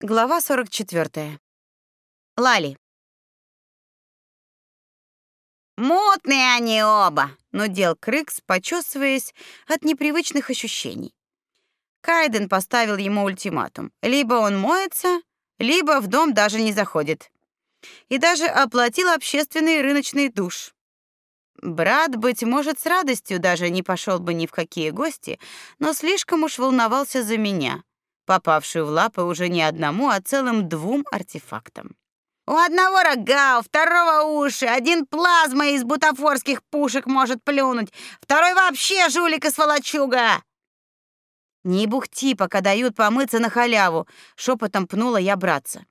Глава 44. Лали. Мутные они оба, но дел Крыкс, почесываясь от непривычных ощущений. Кайден поставил ему ультиматум: либо он моется, либо в дом даже не заходит. И даже оплатил общественный рыночный душ. Брат, быть может, с радостью даже не пошел бы ни в какие гости, но слишком уж волновался за меня попавшую в лапы уже не одному, а целым двум артефактам. У одного рога, у второго уши, один плазма из бутафорских пушек может плюнуть, второй вообще жулик и сволочуга. Не бухти, пока дают помыться на халяву, шепотом пнула я братца.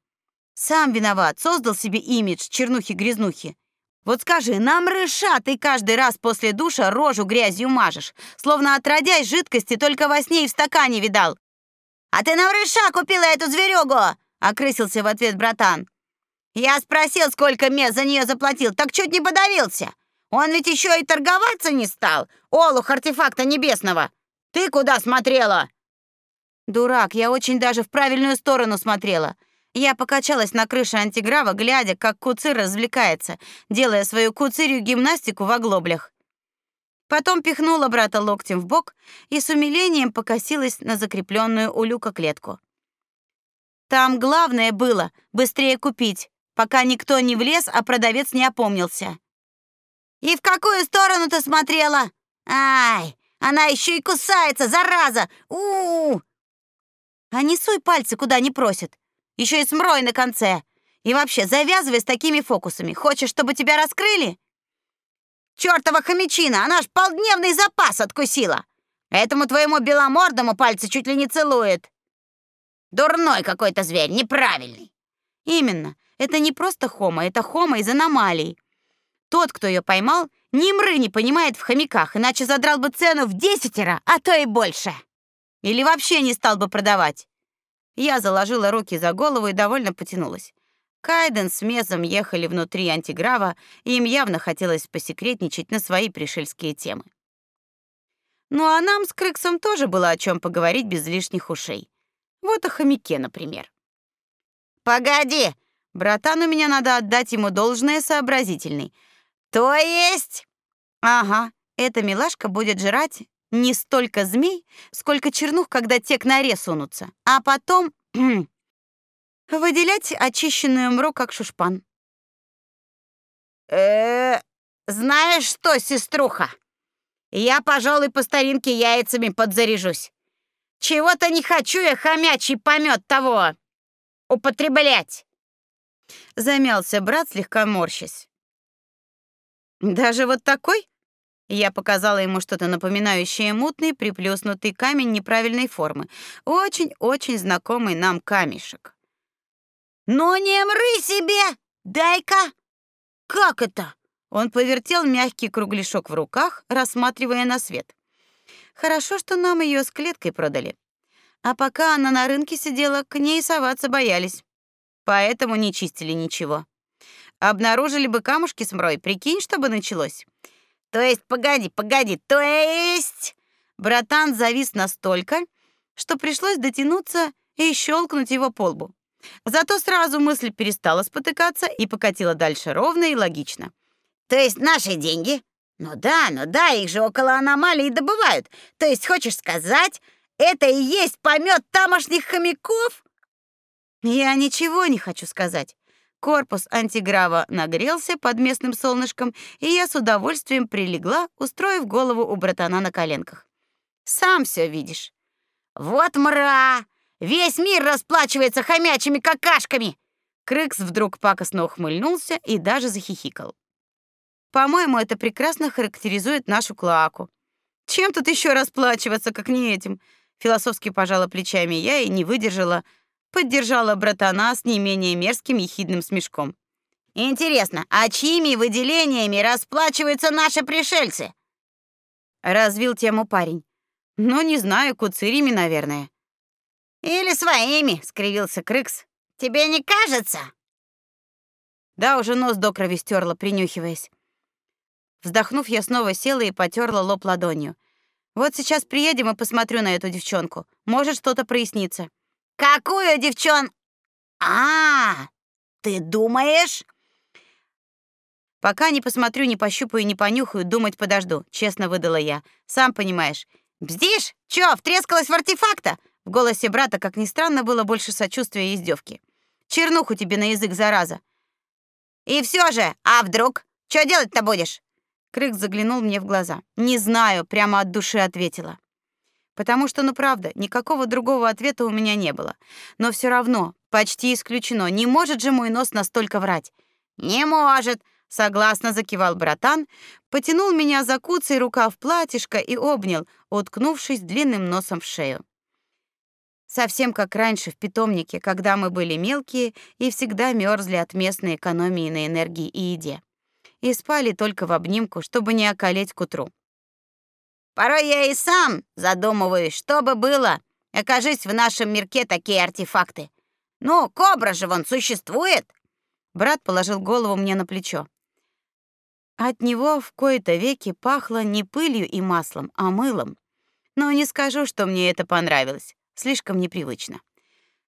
Сам виноват, создал себе имидж чернухи-грязнухи. Вот скажи, нам рыша ты каждый раз после душа рожу грязью мажешь, словно отродясь жидкости только во сне и в стакане видал. А ты на врыша купила эту зверюгу? окрысился в ответ братан. Я спросил, сколько мест за нее заплатил, так чуть не подавился. Он ведь еще и торговаться не стал. Олух артефакта небесного. Ты куда смотрела? Дурак, я очень даже в правильную сторону смотрела. Я покачалась на крыше антиграва, глядя, как куцыр развлекается, делая свою куцырью гимнастику в оглоблях. Потом пихнула брата локтем в бок и с умилением покосилась на закрепленную у люка клетку. Там главное было быстрее купить, пока никто не влез, а продавец не опомнился. И в какую сторону ты смотрела? Ай, она еще и кусается, зараза. У! -у, -у. А не суй пальцы куда не просят. Еще и смрой на конце. И вообще, завязывай с такими фокусами. Хочешь, чтобы тебя раскрыли? Чёртова хомячина, она ж полдневный запас откусила. Этому твоему беломордому пальцы чуть ли не целует. Дурной какой-то зверь, неправильный. Именно. Это не просто хома, это хома из аномалий. Тот, кто ее поймал, ни мры не понимает в хомяках, иначе задрал бы цену в десятеро, а то и больше. Или вообще не стал бы продавать. Я заложила руки за голову и довольно потянулась. Кайден с Мезом ехали внутри антиграва, и им явно хотелось посекретничать на свои пришельские темы. Ну а нам с Крыксом тоже было о чем поговорить без лишних ушей. Вот о хомяке, например. Погоди, братан, у меня надо отдать ему должное сообразительный. То есть? Ага, эта милашка будет жрать не столько змей, сколько чернух, когда те к норе сунутся. А потом Выделять очищенную мру как шушпан. Э, знаешь что, сеструха? Я, пожалуй, по старинке яйцами подзаряжусь. Чего-то не хочу я хомячий помет того употреблять. Замялся брат, слегка морщась. Даже вот такой? Я показала ему что-то напоминающее мутный приплюснутый камень неправильной формы. Очень-очень знакомый нам камешек. «Ну не мры себе! Дай-ка!» «Как это?» Он повертел мягкий кругляшок в руках, рассматривая на свет. Хорошо, что нам ее с клеткой продали. А пока она на рынке сидела, к ней соваться боялись. Поэтому не чистили ничего. Обнаружили бы камушки с мрой, прикинь, что бы началось. То есть, погоди, погоди, то есть... Братан завис настолько, что пришлось дотянуться и щелкнуть его по лбу. Зато сразу мысль перестала спотыкаться и покатила дальше ровно и логично. То есть наши деньги? Ну да, ну да, их же около аномалии добывают. То есть хочешь сказать, это и есть помет тамошних хомяков? Я ничего не хочу сказать. Корпус антиграва нагрелся под местным солнышком, и я с удовольствием прилегла, устроив голову у братана на коленках. Сам все видишь. Вот мра! Весь мир расплачивается хомячими какашками. Крыкс вдруг пакостно ухмыльнулся и даже захихикал. По-моему, это прекрасно характеризует нашу клаку. Чем тут еще расплачиваться, как не этим? Философски пожала плечами я и не выдержала, поддержала братана с не менее мерзким ехидным смешком. Интересно, а чьими выделениями расплачиваются наши пришельцы? Развил тему парень. Ну, не знаю, куцырями, наверное. Или своими, скривился Крыкс. Тебе не кажется? Да, уже нос до крови стерла, принюхиваясь. Вздохнув, я снова села и потёрла лоб ладонью. Вот сейчас приедем и посмотрю на эту девчонку. Может, что-то прояснится. Какую девчон? А, ты думаешь? Пока не посмотрю, не пощупаю, не понюхаю, думать подожду, честно выдала я. Сам понимаешь. Бздишь? Чё, втрескалась в артефакта? В голосе брата, как ни странно, было больше сочувствия и издевки. Чернуху тебе на язык, зараза. И все же, а вдруг? Что делать-то будешь? Крык заглянул мне в глаза. Не знаю, прямо от души ответила. Потому что, ну правда, никакого другого ответа у меня не было. Но все равно, почти исключено, не может же мой нос настолько врать. Не может, согласно закивал братан, потянул меня за куцый рукав платьишка и обнял, уткнувшись длинным носом в шею. Совсем как раньше в питомнике, когда мы были мелкие и всегда мерзли от местной экономии на энергии и еде. И спали только в обнимку, чтобы не околеть к утру. Порой я и сам задумываюсь, что бы было, окажись в нашем мирке такие артефакты. Ну, кобра же вон существует. Брат положил голову мне на плечо. От него в кои-то веки пахло не пылью и маслом, а мылом. Но не скажу, что мне это понравилось слишком непривычно.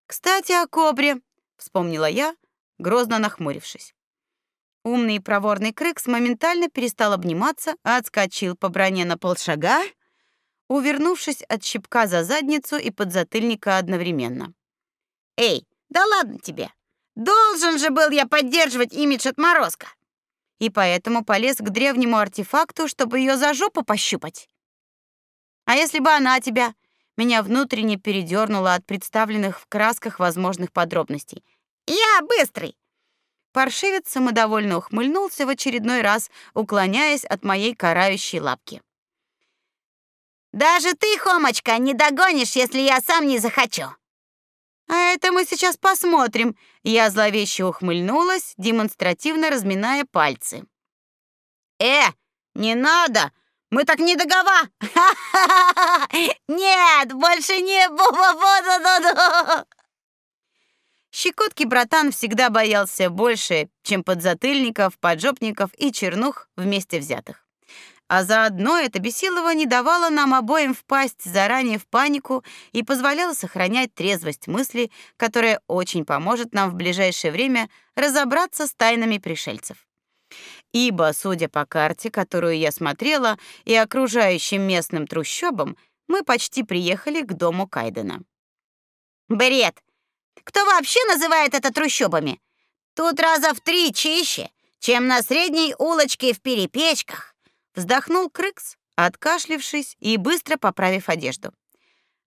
Кстати, о кобре, вспомнила я, грозно нахмурившись. Умный и проворный Крыкс моментально перестал обниматься, а отскочил по броне на полшага, увернувшись от щипка за задницу и подзатыльника одновременно. Эй, да ладно тебе. Должен же был я поддерживать имидж отморозка. И поэтому полез к древнему артефакту, чтобы ее за жопу пощупать. А если бы она тебя меня внутренне передернуло от представленных в красках возможных подробностей. «Я быстрый!» Паршивец самодовольно ухмыльнулся в очередной раз, уклоняясь от моей карающей лапки. «Даже ты, Хомочка, не догонишь, если я сам не захочу!» «А это мы сейчас посмотрим!» Я зловеще ухмыльнулась, демонстративно разминая пальцы. «Э, не надо! Мы так не догова. Нет, больше не буду. Щекотки братан всегда боялся больше, чем подзатыльников, поджопников и чернух вместе взятых. А заодно это бесилово не давало нам обоим впасть заранее в панику и позволяло сохранять трезвость мысли, которая очень поможет нам в ближайшее время разобраться с тайнами пришельцев ибо, судя по карте, которую я смотрела, и окружающим местным трущобам, мы почти приехали к дому Кайдена. Бред. Кто вообще называет это трущобами? Тут раза в три чище, чем на средней улочке в Перепечках, вздохнул Крыкс, откашлившись и быстро поправив одежду.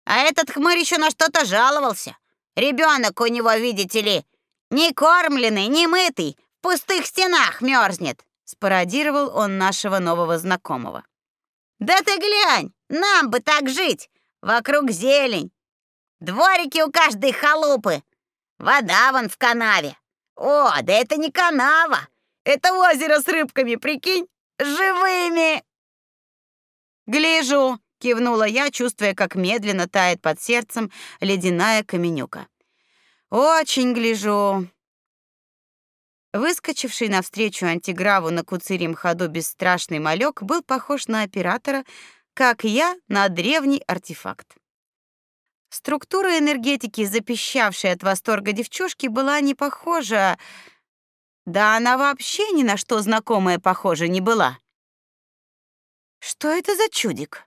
А этот хмырь еще на что-то жаловался. Ребенок у него, видите ли, не кормленный, не мытый, в пустых стенах мерзнет спародировал он нашего нового знакомого. Да ты глянь, нам бы так жить. Вокруг зелень. Дворики у каждой халупы. Вода вон в канаве. О, да это не канава. Это озеро с рыбками, прикинь, живыми. Гляжу, кивнула я, чувствуя, как медленно тает под сердцем ледяная каменюка. Очень гляжу. Выскочивший навстречу антиграву на куцырем ходу бесстрашный малек был похож на оператора, как я на древний артефакт. Структура энергетики, запищавшей от восторга девчушки, была не похожа. Да она вообще ни на что знакомое похожа не была. Что это за чудик?